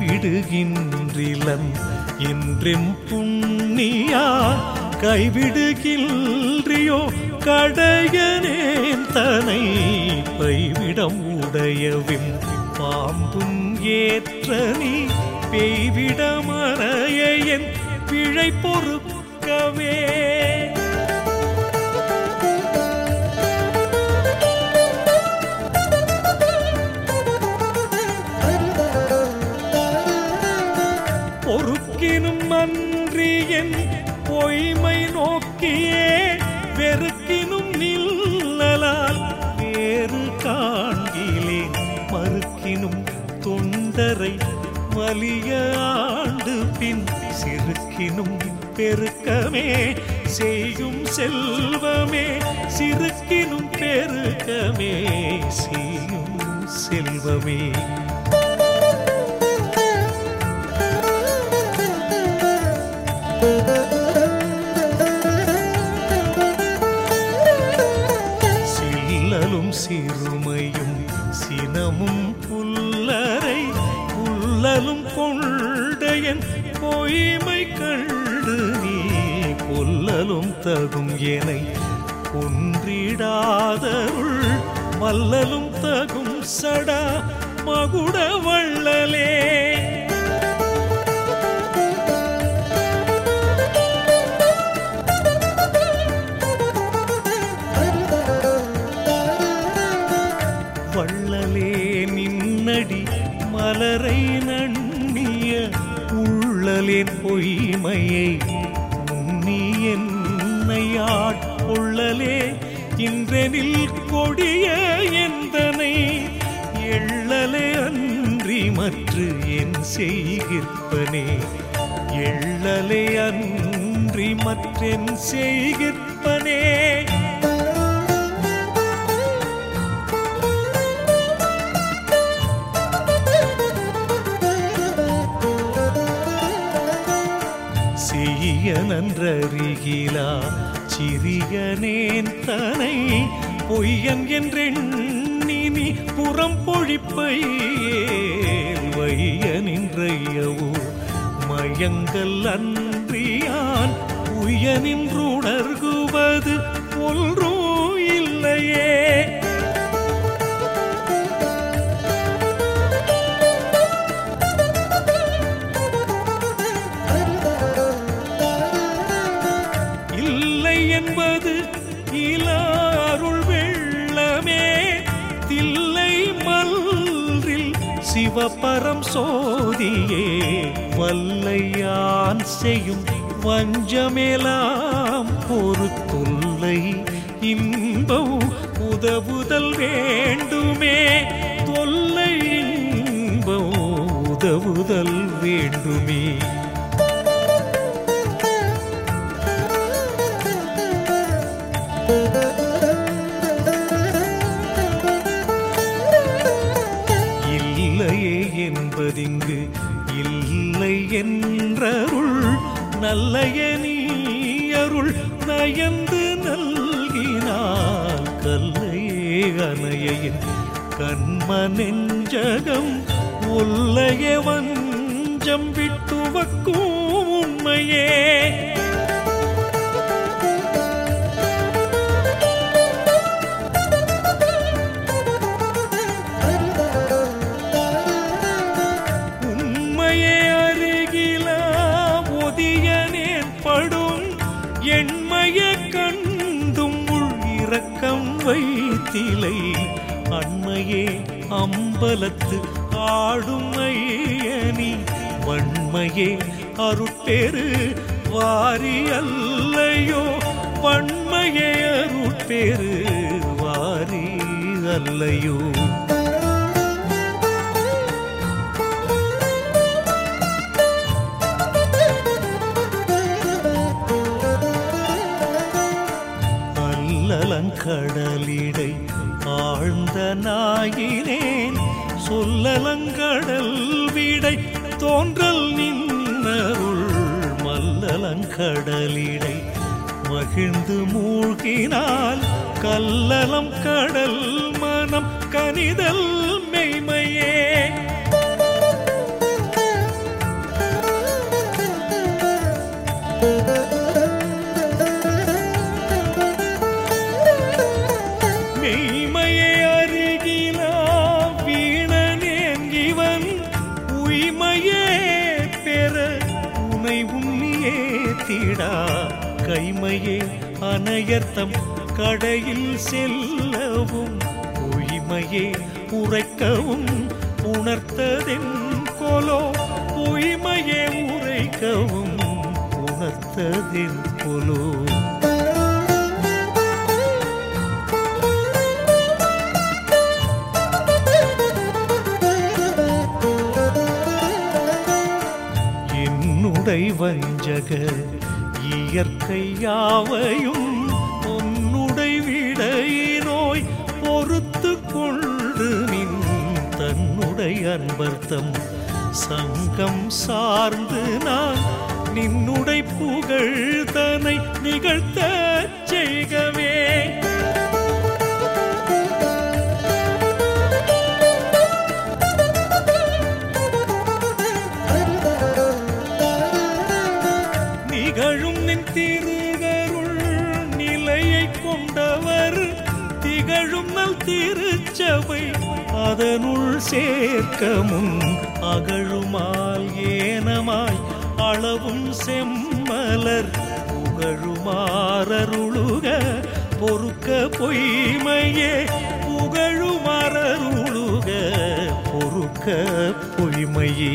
விடுகின்றிலம் என்றெம் புண்ணியா? கைவிடுகின்றியோ? கடையனேன் தனை பைவிடம் உடையவின் பாம்பும் ஏற்ற நீ பெய்விட மறைய என் பிழை பொறுக்கவே. பெருக்கமே செய்யும் செல்வமே சிறுக்கினும் பெருக்கமே செய்யும் செல்வமே. சில்லலும் சிறுமையும் சினமும் புல்லரை புல்லலும் கொண்டையன் பொய்மை கண் கொல்லலும் தகும் எனை குன்றிடாதருள் மல்லலும் தகும் சடா மகுட வள்ளலே. வள்ளலே நின்னடி மலரை நண்ணிய உள்ளலேன் பொய்மையை என்னை இன்றெனில் கொடிய எந்தனை எள்ளலே அன்றி மற்று என் செய்கிற்பனே. எள்ளலே அன்றி மற்றென் செய்கிற்பனே. செய்ய நன்றறிகிலா. சிறியனேன் தனை பொய்யன் என்றெண்ணினி புறம் பொழிப்பையேல் வைய நின்றையவோ மயங்கல் அன்றியான் உய என்பது இலாருள் வெள்ளமே. தில்லை மல்றில் சிவபரம் சோதியே. வல்லையான் செய்யும் வஞ்சமேலாம் ஒரு தொல்லை இன்பம் உதவுதல் வேண்டுமே. தொல்லை இன்பம் உதவுதல் வேண்டுமே. இல்லை என்றருள் நல்லைய நீயருள் நயந்து நல்கினார் கல்லையே அணையின் கண்ம நெஞ்சகம் உள்ளைய வஞ்சம் விட்டுவக்கும் வைத்திலை அண்மையே அம்பலத்து ஆடும் ஐயனி வன்மையே அருட்பெரு வாரி அல்லையோ வன்மையே அருட்பேரு வாரி அல்லையோ. சொல்லலங்கடல் விடை தோன்றல் நின்னருள் மல்லலங்கடலிடை. மகிழ்ந்து மூழ்கினால் கல்லலம் கடல் மனம் கனிதல் மெய்மையே. கைமையே அனையர்த்தம் கடையில் செல்லவும் பொய்மையே உரைக்கவும் உணர்த்ததென் கொலோ பொய்மையே உரைக்கவும் உணர்த்ததென் கொலோ. வஞ்சக இயற்கை யாவையும் உன்னுடை விடையினோய் பொறுத்து கொண்டு நின் தன்னுடைய அன்பர்த்தம். சங்கம் சார்ந்து நான் நின்னுடை புகழ் தனை நிகழ்த்த செய்கவே திகழும் நல் திருச்சபை அதனுள் சேர்க்க முன் அகழுமால் ஏனமாய் அளவும் செம்மலர் புகழுமாறருளுக பொறுக்க பொய்மையே புகழுமாறருளுக பொறுக்க பொய்மையே.